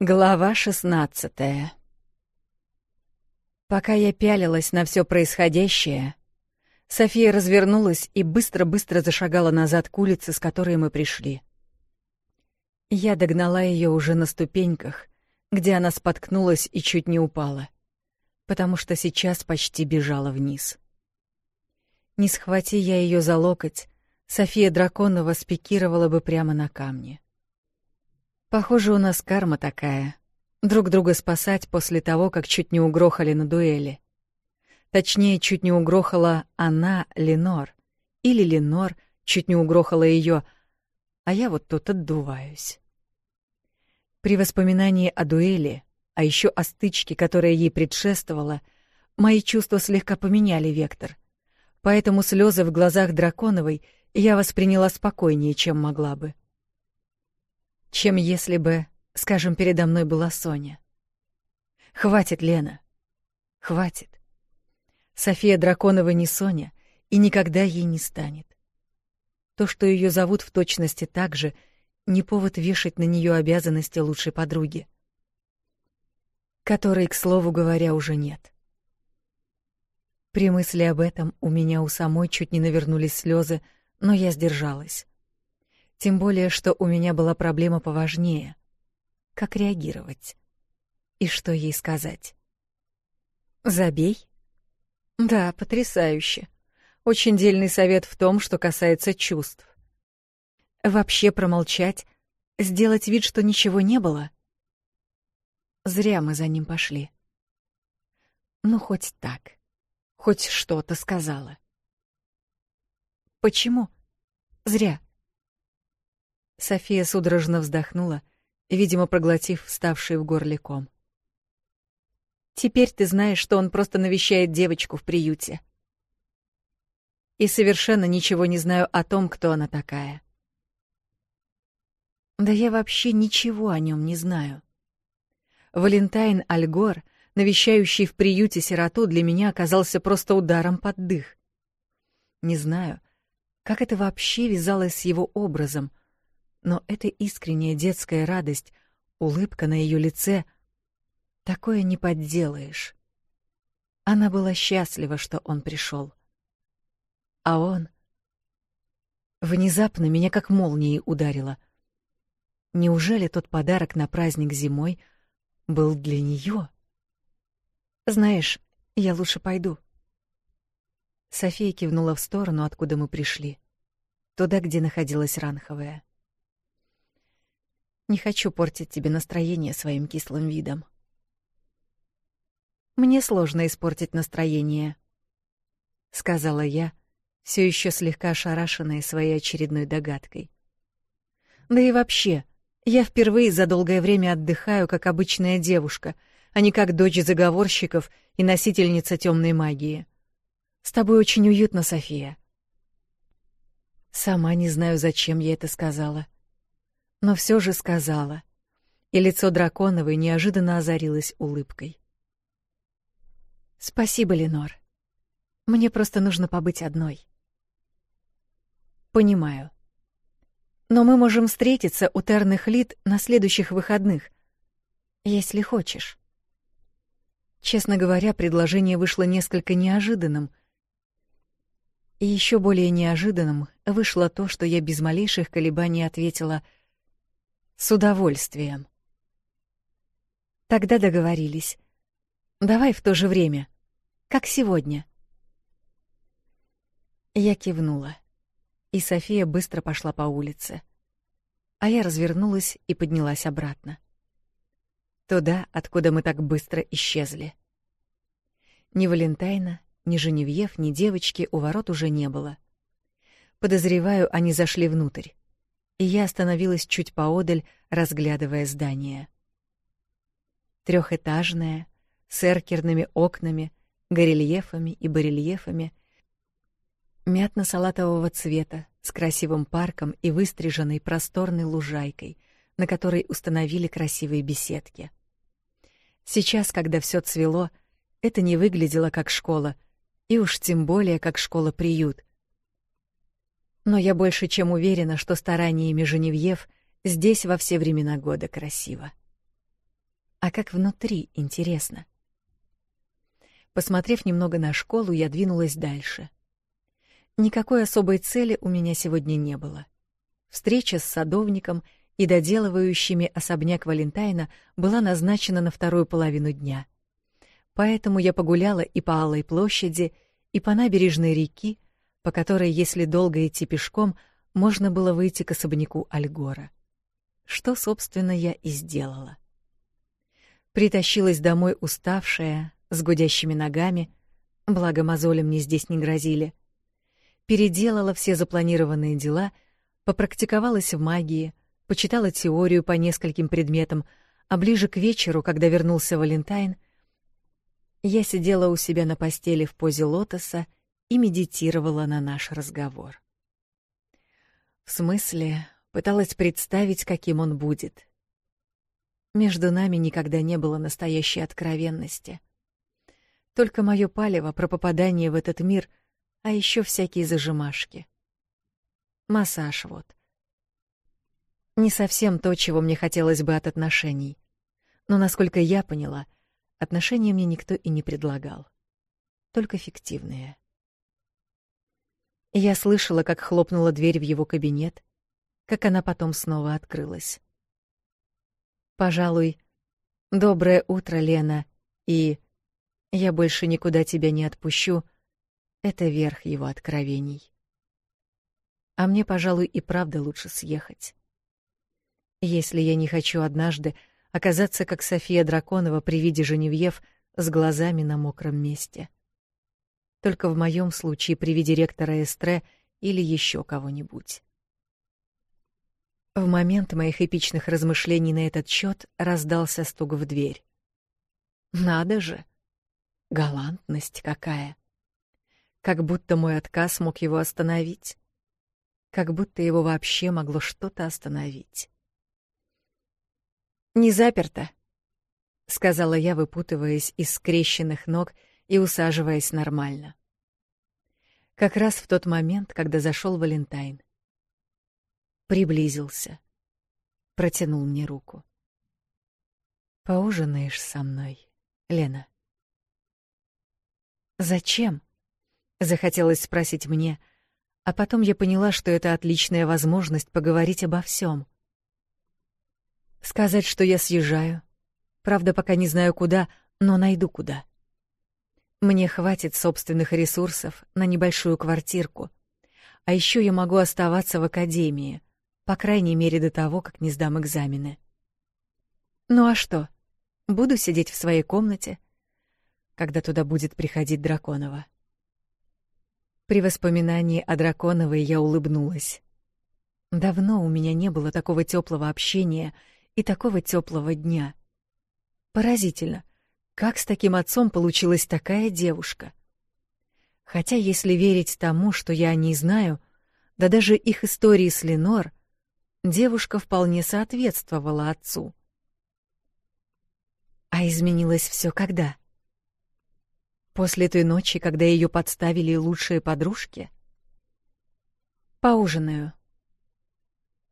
Глава 16 Пока я пялилась на все происходящее, София развернулась и быстро-быстро зашагала назад к улице, с которой мы пришли. Я догнала ее уже на ступеньках, где она споткнулась и чуть не упала, потому что сейчас почти бежала вниз. Не схвати я ее за локоть, София Драконова спикировала бы прямо на камне. Похоже, у нас карма такая. Друг друга спасать после того, как чуть не угрохали на дуэли. Точнее, чуть не угрохала она Ленор. Или Ленор чуть не угрохала ее, а я вот тут отдуваюсь. При воспоминании о дуэли, а еще о стычке, которая ей предшествовала, мои чувства слегка поменяли вектор. Поэтому слезы в глазах Драконовой я восприняла спокойнее, чем могла бы. — чем если бы, скажем, передо мной была Соня. Хватит, Лена. Хватит. София Драконова не Соня и никогда ей не станет. То, что ее зовут в точности так же, не повод вешать на нее обязанности лучшей подруги, которой, к слову говоря, уже нет. При мысли об этом у меня у самой чуть не навернулись слезы, но я сдержалась. Тем более, что у меня была проблема поважнее. Как реагировать? И что ей сказать? Забей? Да, потрясающе. Очень дельный совет в том, что касается чувств. Вообще промолчать, сделать вид, что ничего не было? Зря мы за ним пошли. Ну, хоть так. Хоть что-то сказала. Почему? Зря. София судорожно вздохнула, видимо, проглотив вставший в горле ком. Теперь ты знаешь, что он просто навещает девочку в приюте. И совершенно ничего не знаю о том, кто она такая. Да я вообще ничего о нем не знаю. Валентайн Альгор, навещающий в приюте сироту, для меня оказался просто ударом под дых. Не знаю, как это вообще вязалось с его образом — но эта искренняя детская радость, улыбка на ее лице — такое не подделаешь. Она была счастлива, что он пришел. А он... Внезапно меня как молнией ударило. Неужели тот подарок на праздник зимой был для нее? «Знаешь, я лучше пойду». София кивнула в сторону, откуда мы пришли. Туда, где находилась Ранховая. Не хочу портить тебе настроение своим кислым видом. Мне сложно испортить настроение, сказала я, все еще слегка ошарашенная своей очередной догадкой. Да и вообще, я впервые за долгое время отдыхаю как обычная девушка, а не как дочь заговорщиков и носительница темной магии. С тобой очень уютно, София. Сама не знаю, зачем я это сказала но все же сказала. И лицо Драконовой неожиданно озарилось улыбкой. Спасибо, Ленор. Мне просто нужно побыть одной. Понимаю. Но мы можем встретиться у Терных Лид на следующих выходных, если хочешь. Честно говоря, предложение вышло несколько неожиданным. И еще более неожиданным вышло то, что я без малейших колебаний ответила с удовольствием. Тогда договорились. Давай в то же время, как сегодня. Я кивнула, и София быстро пошла по улице. А я развернулась и поднялась обратно. Туда, откуда мы так быстро исчезли. Ни Валентайна, ни Женевьев, ни девочки у ворот уже не было. Подозреваю, они зашли внутрь и я остановилась чуть поодаль, разглядывая здание. Трехэтажное, с эркерными окнами, горельефами и барельефами, мятно-салатового цвета, с красивым парком и выстриженной просторной лужайкой, на которой установили красивые беседки. Сейчас, когда все цвело, это не выглядело как школа, и уж тем более как школа-приют, но я больше чем уверена, что стараниями Женевьев здесь во все времена года красиво. А как внутри, интересно. Посмотрев немного на школу, я двинулась дальше. Никакой особой цели у меня сегодня не было. Встреча с садовником и доделывающими особняк Валентайна была назначена на вторую половину дня. Поэтому я погуляла и по Алой площади, и по набережной реки, по которой, если долго идти пешком, можно было выйти к особняку Альгора. Что, собственно, я и сделала. Притащилась домой уставшая, с гудящими ногами, благо мозоли мне здесь не грозили. Переделала все запланированные дела, попрактиковалась в магии, почитала теорию по нескольким предметам, а ближе к вечеру, когда вернулся Валентайн, я сидела у себя на постели в позе лотоса и медитировала на наш разговор. В смысле, пыталась представить, каким он будет. Между нами никогда не было настоящей откровенности. Только мое палево про попадание в этот мир, а еще всякие зажимашки. Массаж вот. Не совсем то, чего мне хотелось бы от отношений. Но, насколько я поняла, отношения мне никто и не предлагал. Только фиктивные — я слышала, как хлопнула дверь в его кабинет, как она потом снова открылась. Пожалуй, доброе утро, Лена, и я больше никуда тебя не отпущу. Это верх его откровений. А мне, пожалуй, и правда лучше съехать. Если я не хочу однажды оказаться как София Драконова при виде Женевьев с глазами на мокром месте. Только в моем случае при виде ректора Эстре или еще кого-нибудь. В момент моих эпичных размышлений на этот счет раздался стук в дверь. Надо же! Галантность какая! Как будто мой отказ мог его остановить. Как будто его вообще могло что-то остановить. «Не заперто», — сказала я, выпутываясь из скрещенных ног и усаживаясь нормально. Как раз в тот момент, когда зашел Валентайн. Приблизился. Протянул мне руку. «Поужинаешь со мной, Лена?» «Зачем?» — захотелось спросить мне, а потом я поняла, что это отличная возможность поговорить обо всем. Сказать, что я съезжаю. Правда, пока не знаю куда, но найду куда. — мне хватит собственных ресурсов на небольшую квартирку. А еще я могу оставаться в академии, по крайней мере до того, как не сдам экзамены. Ну а что? Буду сидеть в своей комнате, когда туда будет приходить Драконова. При воспоминании о Драконовой я улыбнулась. Давно у меня не было такого теплого общения и такого теплого дня. Поразительно — как с таким отцом получилась такая девушка? Хотя, если верить тому, что я не знаю, да даже их истории с Ленор, девушка вполне соответствовала отцу. А изменилось все когда? После той ночи, когда ее подставили лучшие подружки? Поужинаю.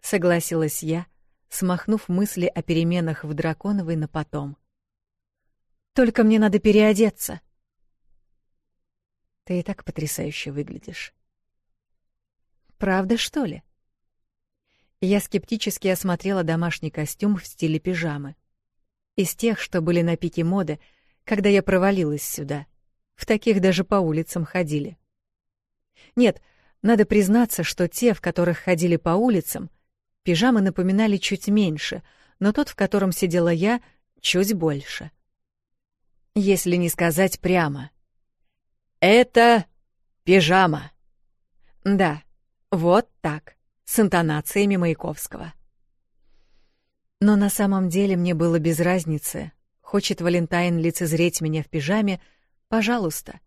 Согласилась я, смахнув мысли о переменах в Драконовой на потом. Только мне надо переодеться. Ты и так потрясающе выглядишь. Правда, что ли? Я скептически осмотрела домашний костюм в стиле пижамы. Из тех, что были на пике моды, когда я провалилась сюда. В таких даже по улицам ходили. Нет, надо признаться, что те, в которых ходили по улицам, пижамы напоминали чуть меньше, но тот, в котором сидела я, чуть больше. — если не сказать прямо. «Это пижама». Да, вот так, с интонациями Маяковского. Но на самом деле мне было без разницы. Хочет Валентайн лицезреть меня в пижаме — пожалуйста.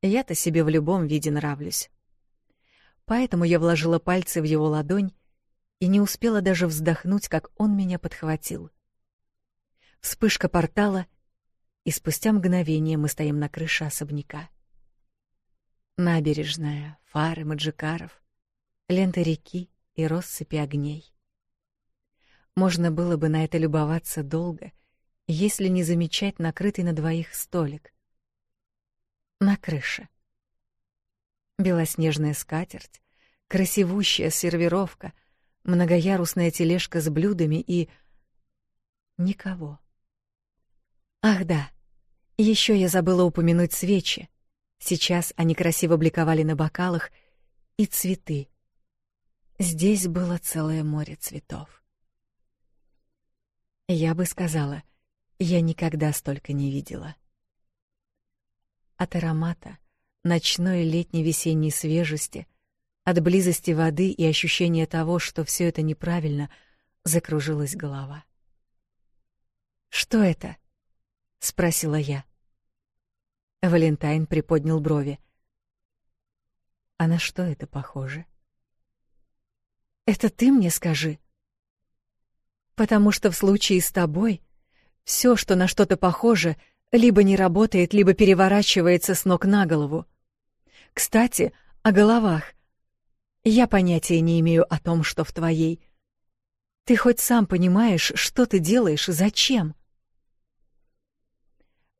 Я-то себе в любом виде нравлюсь. Поэтому я вложила пальцы в его ладонь и не успела даже вздохнуть, как он меня подхватил. Вспышка портала — и спустя мгновение мы стоим на крыше особняка. Набережная, фары маджикаров, ленты реки и россыпи огней. Можно было бы на это любоваться долго, если не замечать накрытый на двоих столик. На крыше. Белоснежная скатерть, красивущая сервировка, многоярусная тележка с блюдами и... Никого. Ах да, еще я забыла упомянуть свечи. Сейчас они красиво бликовали на бокалах, и цветы. Здесь было целое море цветов. Я бы сказала, я никогда столько не видела. От аромата ночной летней весенней свежести, от близости воды и ощущения того, что все это неправильно, закружилась голова. Что это? спросила я. Валентайн приподнял брови. А на что это похоже? Это ты мне скажи. Потому что в случае с тобой все, что на что-то похоже, либо не работает, либо переворачивается с ног на голову. Кстати, о головах. Я понятия не имею о том, что в твоей. Ты хоть сам понимаешь, что ты делаешь и зачем?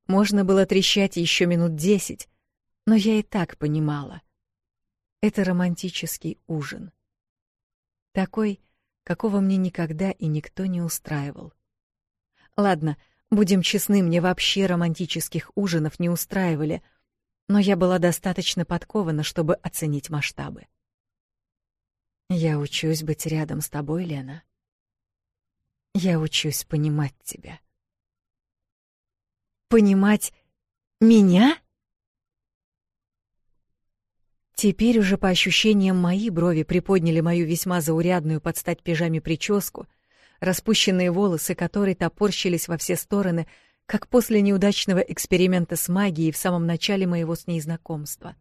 Можно было трещать еще минут десять, но я и так понимала. Это романтический ужин. Такой, какого мне никогда и никто не устраивал. Ладно, будем честны, мне вообще романтических ужинов не устраивали, но я была достаточно подкована, чтобы оценить масштабы. Я учусь быть рядом с тобой, Лена. Я учусь понимать тебя понимать меня? Теперь уже по ощущениям мои брови приподняли мою весьма заурядную под стать пижаме прическу, распущенные волосы которой топорщились во все стороны, как после неудачного эксперимента с магией в самом начале моего с ней знакомства.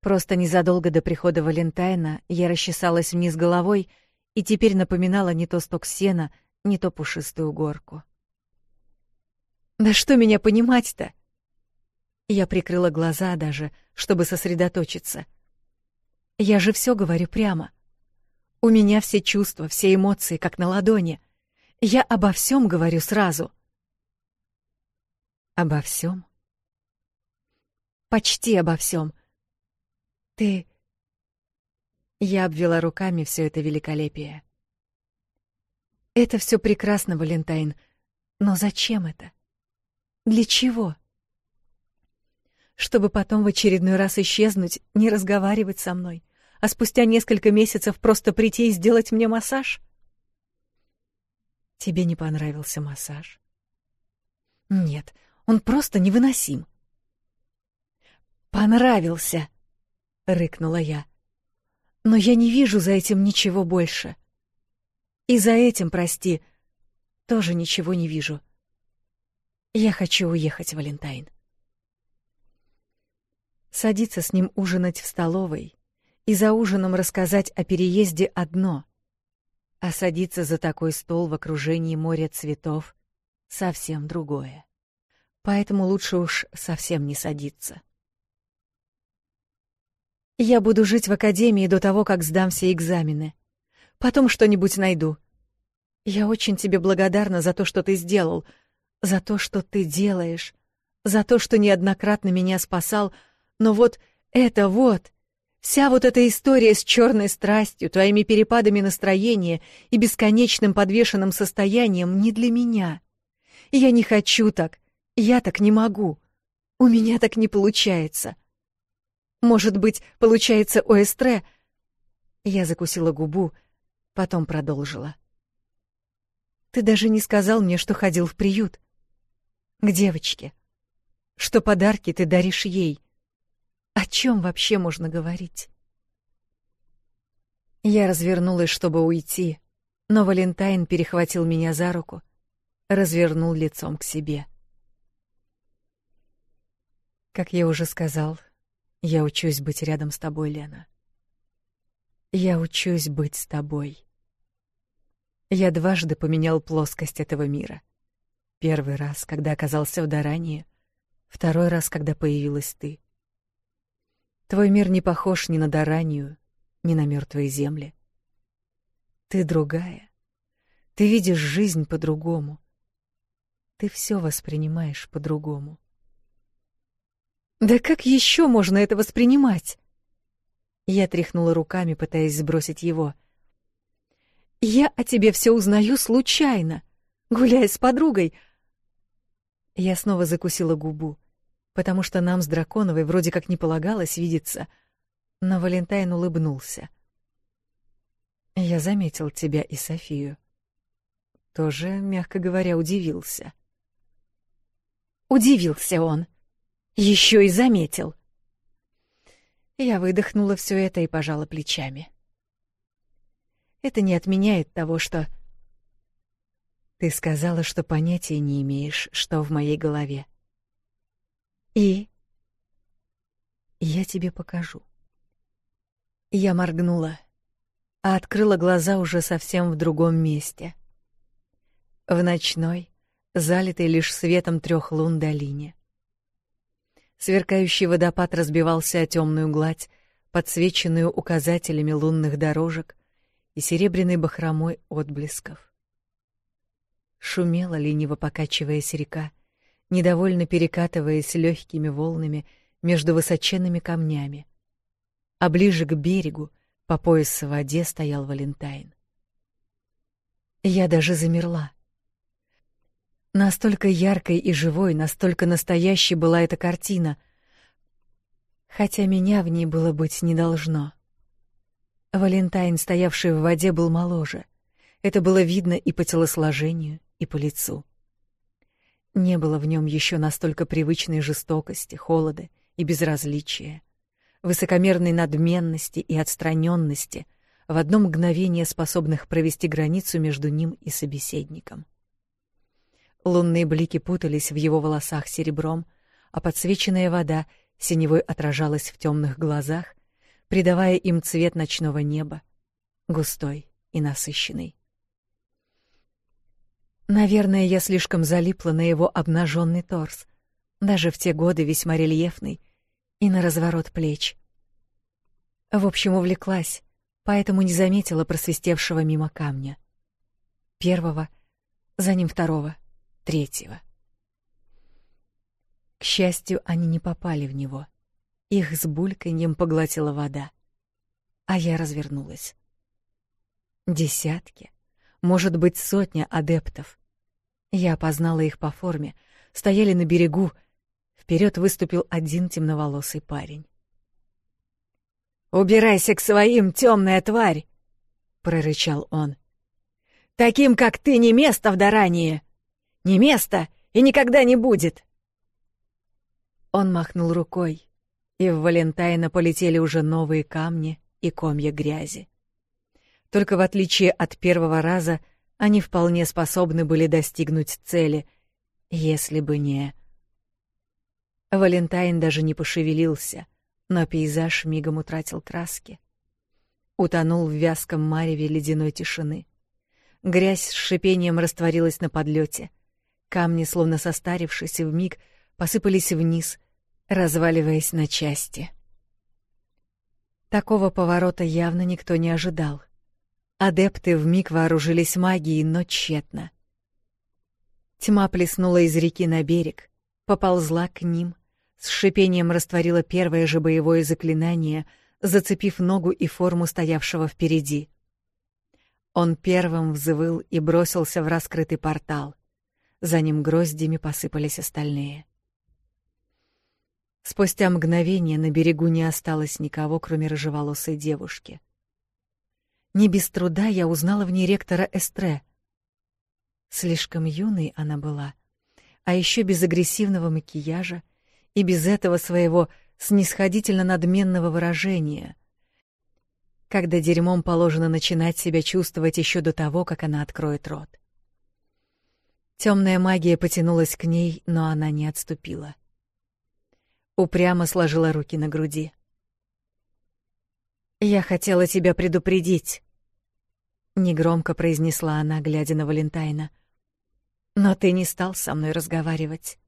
Просто незадолго до прихода Валентайна я расчесалась вниз головой и теперь напоминала не то сток сена, не то пушистую горку. Да что меня понимать-то? Я прикрыла глаза даже, чтобы сосредоточиться. Я же все говорю прямо. У меня все чувства, все эмоции, как на ладони. Я обо всем говорю сразу. Обо всем? Почти обо всем. Ты... Я обвела руками все это великолепие. Это все прекрасно, Валентайн, но зачем это? — для чего? Чтобы потом в очередной раз исчезнуть, не разговаривать со мной, а спустя несколько месяцев просто прийти и сделать мне массаж? Тебе не понравился массаж? Нет, он просто невыносим. Понравился, рыкнула я. Но я не вижу за этим ничего больше. И за этим, прости, тоже ничего не вижу. — я хочу уехать, Валентайн. Садиться с ним ужинать в столовой и за ужином рассказать о переезде одно, а садиться за такой стол в окружении моря цветов совсем другое. Поэтому лучше уж совсем не садиться. Я буду жить в академии до того, как сдам все экзамены. Потом что-нибудь найду. Я очень тебе благодарна за то, что ты сделал — за то, что ты делаешь, за то, что неоднократно меня спасал, но вот это вот, вся вот эта история с черной страстью, твоими перепадами настроения и бесконечным подвешенным состоянием не для меня. Я не хочу так, я так не могу, у меня так не получается. Может быть, получается у Эстре? Я закусила губу, потом продолжила. Ты даже не сказал мне, что ходил в приют. — к девочке? Что подарки ты даришь ей? О чем вообще можно говорить? Я развернулась, чтобы уйти, но Валентайн перехватил меня за руку, развернул лицом к себе. Как я уже сказал, я учусь быть рядом с тобой, Лена. Я учусь быть с тобой. Я дважды поменял плоскость этого мира — Первый раз, когда оказался в Дарании, второй раз, когда появилась ты. Твой мир не похож ни на Даранию, ни на мертвые земли. Ты другая. Ты видишь жизнь по-другому. Ты все воспринимаешь по-другому. Да как еще можно это воспринимать? Я тряхнула руками, пытаясь сбросить его. Я о тебе все узнаю случайно, гуляя с подругой — я снова закусила губу, потому что нам с Драконовой вроде как не полагалось видеться, но Валентайн улыбнулся. Я заметил тебя и Софию. Тоже, мягко говоря, удивился. Удивился он. Еще и заметил. Я выдохнула все это и пожала плечами. Это не отменяет того, что ты сказала, что понятия не имеешь, что в моей голове. И я тебе покажу. Я моргнула, а открыла глаза уже совсем в другом месте. В ночной, залитой лишь светом трех лун долине. Сверкающий водопад разбивался о темную гладь, подсвеченную указателями лунных дорожек и серебряной бахромой отблесков. Шумела лениво покачиваясь река, недовольно перекатываясь легкими волнами между высоченными камнями. А ближе к берегу, по пояс в воде, стоял Валентайн. Я даже замерла. Настолько яркой и живой, настолько настоящей была эта картина, хотя меня в ней было быть не должно. Валентайн, стоявший в воде, был моложе. Это было видно и по телосложению, и по лицу. Не было в нем еще настолько привычной жестокости, холода и безразличия, высокомерной надменности и отстраненности, в одно мгновение способных провести границу между ним и собеседником. Лунные блики путались в его волосах серебром, а подсвеченная вода синевой отражалась в темных глазах, придавая им цвет ночного неба, густой и насыщенный. Наверное, я слишком залипла на его обнаженный торс, даже в те годы весьма рельефный, и на разворот плеч. В общем, увлеклась, поэтому не заметила просвистевшего мимо камня. Первого, за ним второго, третьего. К счастью, они не попали в него. Их с бульканьем поглотила вода. А я развернулась. Десятки, может быть, сотня адептов, я опознала их по форме. Стояли на берегу. Вперед выступил один темноволосый парень. «Убирайся к своим, темная тварь!» — прорычал он. «Таким, как ты, не место в Дарании! Не место и никогда не будет!» Он махнул рукой, и в Валентайна полетели уже новые камни и комья грязи. Только в отличие от первого раза — они вполне способны были достигнуть цели, если бы не... Валентайн даже не пошевелился, но пейзаж мигом утратил краски. Утонул в вязком мареве ледяной тишины. Грязь с шипением растворилась на подлете. Камни, словно состарившись миг, посыпались вниз, разваливаясь на части. Такого поворота явно никто не ожидал — Адепты вмиг вооружились магией, но тщетно. Тьма плеснула из реки на берег, поползла к ним, с шипением растворила первое же боевое заклинание, зацепив ногу и форму стоявшего впереди. Он первым взвыл и бросился в раскрытый портал. За ним гроздями посыпались остальные. Спустя мгновение на берегу не осталось никого, кроме рыжеволосой девушки — не без труда я узнала в ней ректора Эстре. Слишком юной она была, а еще без агрессивного макияжа и без этого своего снисходительно надменного выражения. Когда дерьмом положено начинать себя чувствовать еще до того, как она откроет рот. Темная магия потянулась к ней, но она не отступила. Упрямо сложила руки на груди. «Я хотела тебя предупредить», — негромко произнесла она, глядя на Валентайна. «Но ты не стал со мной разговаривать».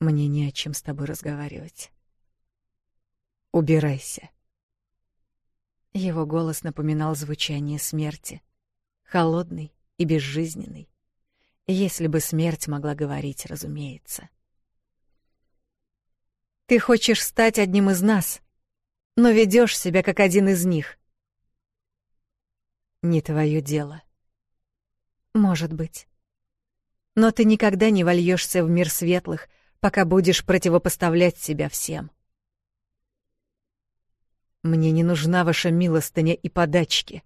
«Мне не о чем с тобой разговаривать». «Убирайся». Его голос напоминал звучание смерти, холодный и безжизненный. Если бы смерть могла говорить, разумеется. «Ты хочешь стать одним из нас?» но ведёшь себя как один из них. Не твоё дело. Может быть. Но ты никогда не вольёшься в мир светлых, пока будешь противопоставлять себя всем. Мне не нужна ваша милостыня и подачки.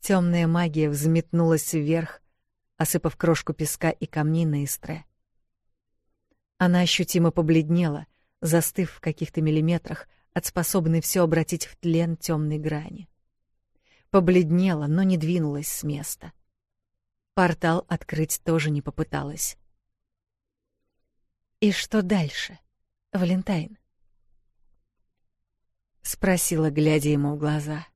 Темная магия взметнулась вверх, осыпав крошку песка и камни на истре. Она ощутимо побледнела — застыв в каких-то миллиметрах от способной все обратить в тлен темной грани. Побледнела, но не двинулась с места. Портал открыть тоже не попыталась. «И что дальше, Валентайн?» — спросила, глядя ему в глаза.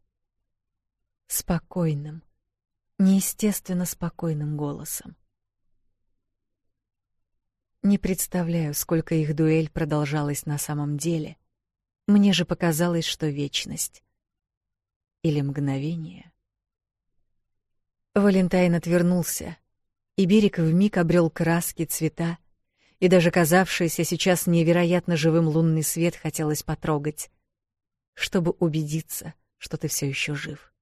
Спокойным, неестественно спокойным голосом. Не представляю, сколько их дуэль продолжалась на самом деле. Мне же показалось, что вечность. Или мгновение. Валентайн отвернулся, и берег вмиг обрел краски, цвета, и даже казавшийся сейчас невероятно живым лунный свет хотелось потрогать, чтобы убедиться, что ты все еще жив.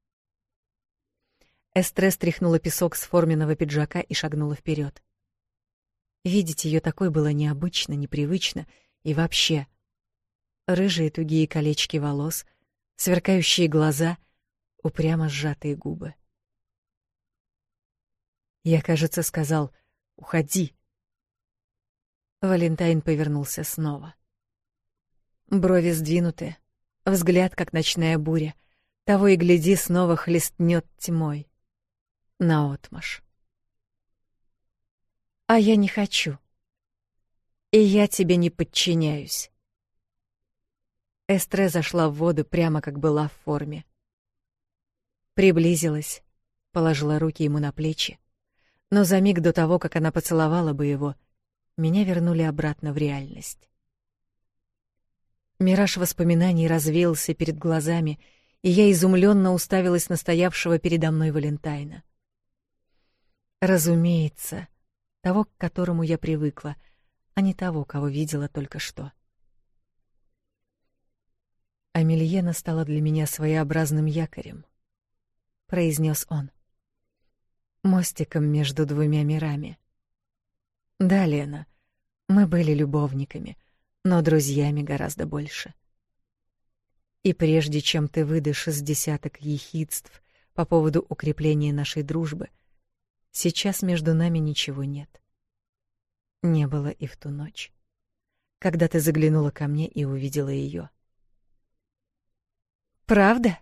Эстрес стряхнула песок с форменного пиджака и шагнула вперед. Видеть ее такой было необычно, непривычно и вообще. Рыжие тугие колечки волос, сверкающие глаза, упрямо сжатые губы. Я, кажется, сказал «Уходи». Валентайн повернулся снова. Брови сдвинуты, взгляд, как ночная буря. Того и гляди, снова хлестнет тьмой. Наотмашь. А я не хочу. И я тебе не подчиняюсь. Эстре зашла в воду прямо как была в форме. Приблизилась, положила руки ему на плечи. Но за миг до того, как она поцеловала бы его, меня вернули обратно в реальность. Мираж воспоминаний развеялся перед глазами, и я изумленно уставилась на стоявшего передо мной Валентайна. Разумеется, того, к которому я привыкла, а не того, кого видела только что. Амельена стала для меня своеобразным якорем, произнес он. Мостиком между двумя мирами. Да, Лена, мы были любовниками, но друзьями гораздо больше. И прежде чем ты выдашь десяток ехидств по поводу укрепления нашей дружбы, — Сейчас между нами ничего нет. Не было и в ту ночь, когда ты заглянула ко мне и увидела ее. Правда?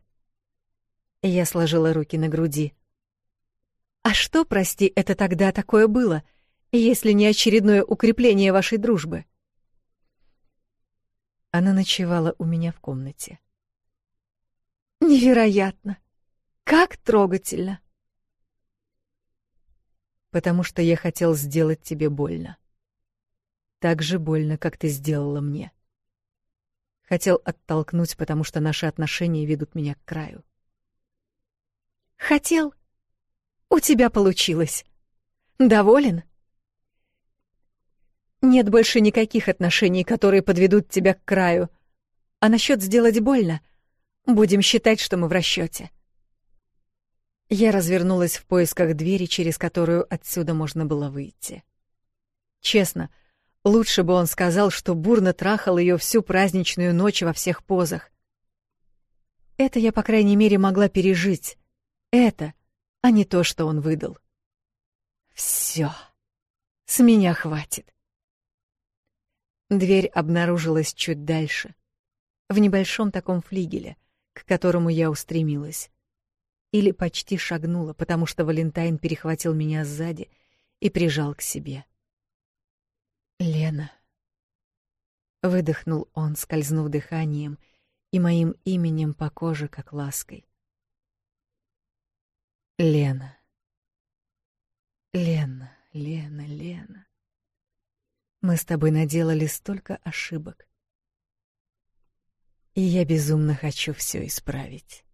Я сложила руки на груди. А что, прости, это тогда такое было, если не очередное укрепление вашей дружбы? Она ночевала у меня в комнате. Невероятно. Как трогательно потому что я хотел сделать тебе больно. Так же больно, как ты сделала мне. Хотел оттолкнуть, потому что наши отношения ведут меня к краю. Хотел? У тебя получилось. Доволен? Нет больше никаких отношений, которые подведут тебя к краю. А насчет сделать больно, будем считать, что мы в расчете. Я развернулась в поисках двери, через которую отсюда можно было выйти. Честно, лучше бы он сказал, что бурно трахал ее всю праздничную ночь во всех позах. Это я, по крайней мере, могла пережить. Это, а не то, что он выдал. Все. С меня хватит. Дверь обнаружилась чуть дальше, в небольшом таком флигеле, к которому я устремилась. Или почти шагнула, потому что Валентайн перехватил меня сзади и прижал к себе. «Лена», — выдохнул он, скользнув дыханием и моим именем по коже, как лаской. «Лена, Лена, Лена, Лена, мы с тобой наделали столько ошибок, и я безумно хочу все исправить».